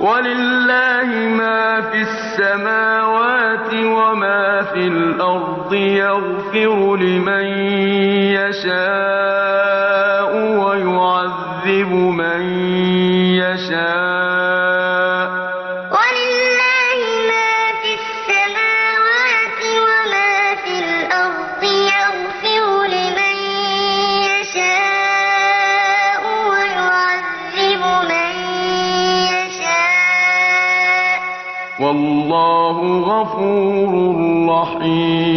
وَلِلَّهِ مَا فِي السَّمَاوَاتِ وَمَا فِي الْأَرْضِ ۚ يَغْفِرُ لِمَن يَشَاءُ وَيُعَذِّبُ مَن يَشَاءُ ۚ وَاللَّهُ غَفُورٌ رَّحِيمٌ.